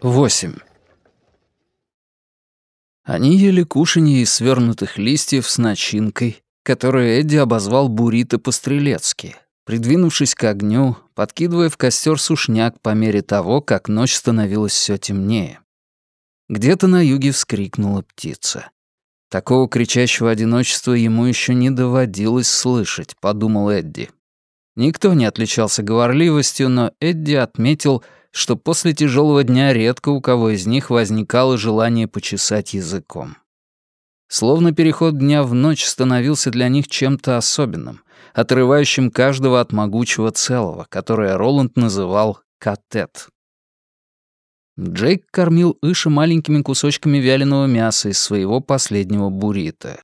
Восемь. Они ели кушанье из свернутых листьев с начинкой, которую Эдди обозвал буррито по-стрелецки, придвинувшись к огню, подкидывая в костер сушняк по мере того, как ночь становилась все темнее. Где-то на юге вскрикнула птица. Такого кричащего одиночества ему еще не доводилось слышать, подумал Эдди. Никто не отличался говорливостью, но Эдди отметил, что после тяжелого дня редко у кого из них возникало желание почесать языком. Словно переход дня в ночь становился для них чем-то особенным, отрывающим каждого от могучего целого, которое Роланд называл «катет». Джейк кормил Иша маленькими кусочками вяленого мяса из своего последнего буррито.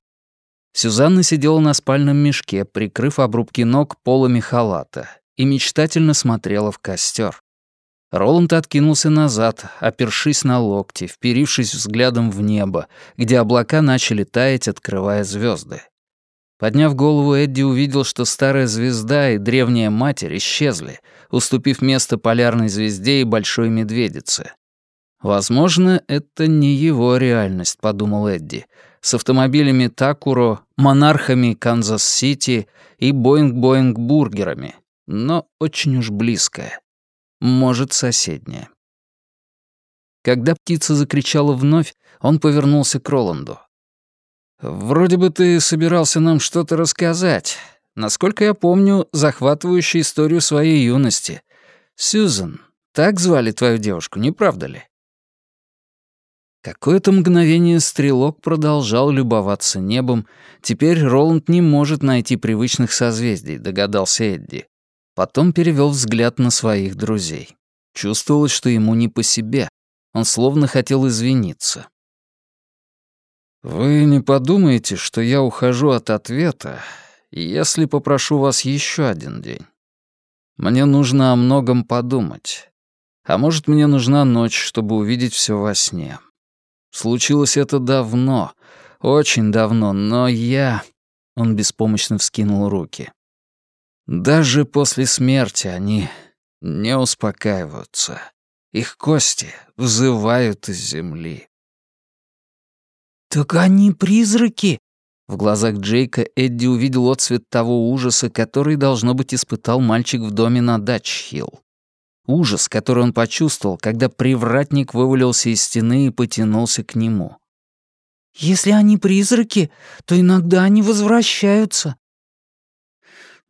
Сюзанна сидела на спальном мешке, прикрыв обрубки ног полами халата, и мечтательно смотрела в костер. Роланд откинулся назад, опершись на локти, вперившись взглядом в небо, где облака начали таять, открывая звезды. Подняв голову, Эдди увидел, что старая звезда и древняя матерь исчезли, уступив место полярной звезде и большой медведице. «Возможно, это не его реальность», — подумал Эдди, с автомобилями Такуро, монархами Канзас-Сити и Боинг-Боинг-бургерами, но очень уж близкая. Может, соседняя. Когда птица закричала вновь, он повернулся к Роланду. «Вроде бы ты собирался нам что-то рассказать. Насколько я помню, захватывающую историю своей юности. Сьюзен, так звали твою девушку, не правда ли?» Какое-то мгновение стрелок продолжал любоваться небом. Теперь Роланд не может найти привычных созвездий, догадался Эдди. Потом перевел взгляд на своих друзей. Чувствовалось, что ему не по себе. Он словно хотел извиниться. «Вы не подумаете, что я ухожу от ответа, если попрошу вас еще один день? Мне нужно о многом подумать. А может, мне нужна ночь, чтобы увидеть все во сне. Случилось это давно, очень давно, но я...» Он беспомощно вскинул руки. «Даже после смерти они не успокаиваются. Их кости взывают из земли». «Так они призраки!» В глазах Джейка Эдди увидел отцвет того ужаса, который, должно быть, испытал мальчик в доме на Датч-Хилл. Ужас, который он почувствовал, когда привратник вывалился из стены и потянулся к нему. «Если они призраки, то иногда они возвращаются».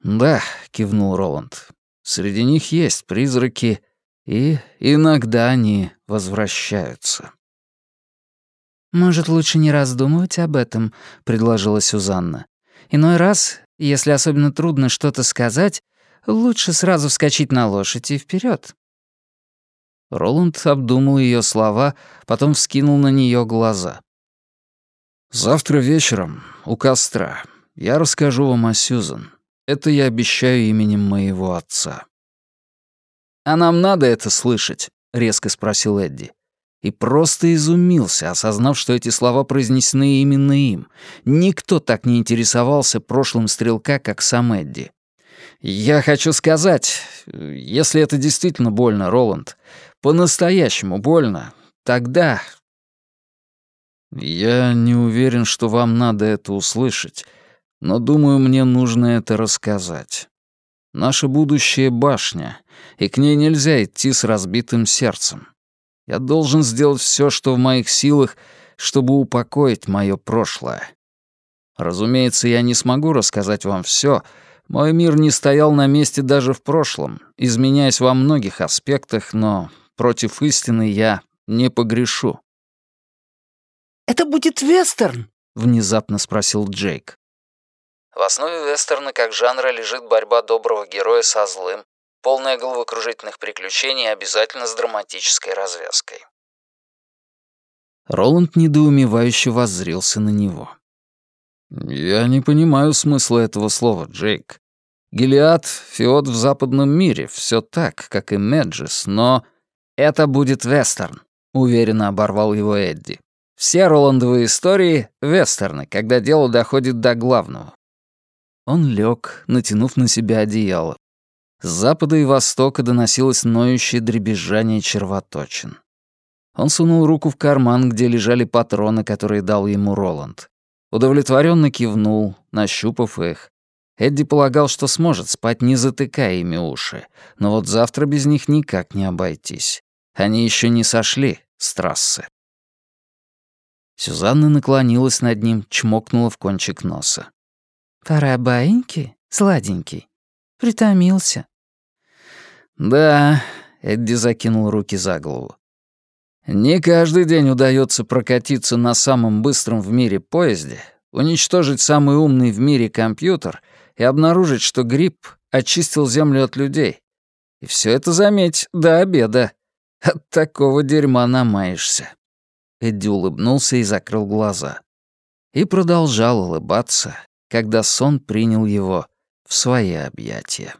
«Да», — кивнул Роланд, — «среди них есть призраки, и иногда они возвращаются». «Может, лучше не раздумывать об этом», — предложила Сюзанна. «Иной раз, если особенно трудно что-то сказать, Лучше сразу вскочить на лошадь и вперед. Роланд обдумал ее слова, потом вскинул на нее глаза. «Завтра вечером, у костра, я расскажу вам о Сьюзан. Это я обещаю именем моего отца». «А нам надо это слышать?» — резко спросил Эдди. И просто изумился, осознав, что эти слова произнесены именно им. Никто так не интересовался прошлым стрелка, как сам Эдди. «Я хочу сказать, если это действительно больно, Роланд, по-настоящему больно, тогда...» «Я не уверен, что вам надо это услышать, но думаю, мне нужно это рассказать. Наше будущее — башня, и к ней нельзя идти с разбитым сердцем. Я должен сделать все, что в моих силах, чтобы упокоить мое прошлое. Разумеется, я не смогу рассказать вам все, — мой мир не стоял на месте даже в прошлом, изменяясь во многих аспектах, но против истины я не погрешу. «Это будет вестерн?» — внезапно спросил Джейк. В основе вестерна как жанра лежит борьба доброго героя со злым, полная головокружительных приключений обязательно с драматической развязкой. Роланд недоумевающе воззрился на него. «Я не понимаю смысла этого слова, Джейк. Гелиад — феод в западном мире, все так, как и Меджис, но... Это будет вестерн», — уверенно оборвал его Эдди. «Все Роландовые истории — вестерны, когда дело доходит до главного. Он лег, натянув на себя одеяло. С запада и востока доносилось ноющее дребезжание червоточин. Он сунул руку в карман, где лежали патроны, которые дал ему Роланд. Удовлетворенно кивнул, нащупав их. Эдди полагал, что сможет спать, не затыкая ими уши, но вот завтра без них никак не обойтись. Они еще не сошли с трассы. Сюзанна наклонилась над ним, чмокнула в кончик носа. «Пора баиньки, сладенький. Притомился». «Да», — Эдди закинул руки за голову. «Не каждый день удается прокатиться на самом быстром в мире поезде, уничтожить самый умный в мире компьютер и обнаружить, что грипп очистил Землю от людей. И все это, заметь, до обеда. От такого дерьма намаешься». Эдди улыбнулся и закрыл глаза. И продолжал улыбаться, когда сон принял его в свои объятия.